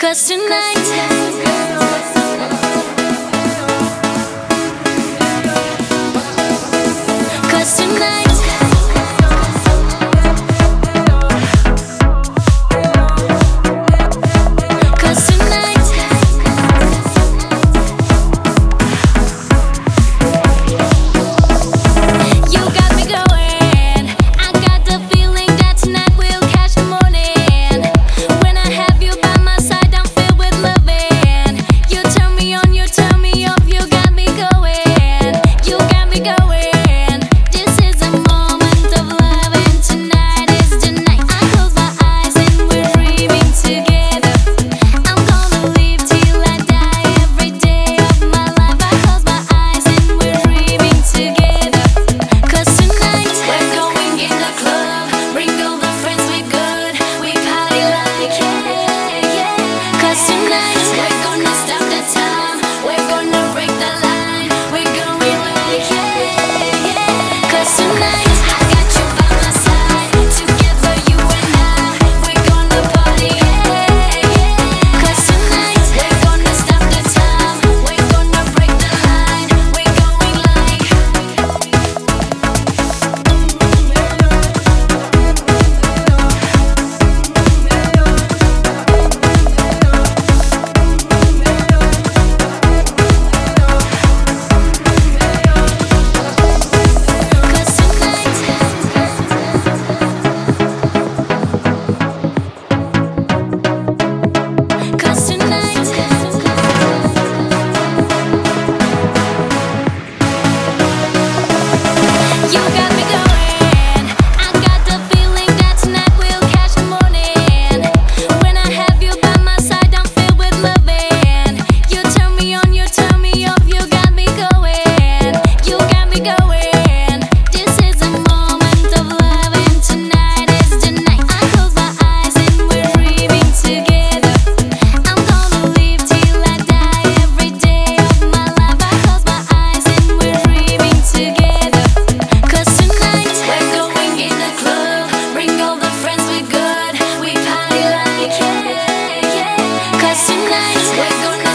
Cause tonight Cause tonight We're gonna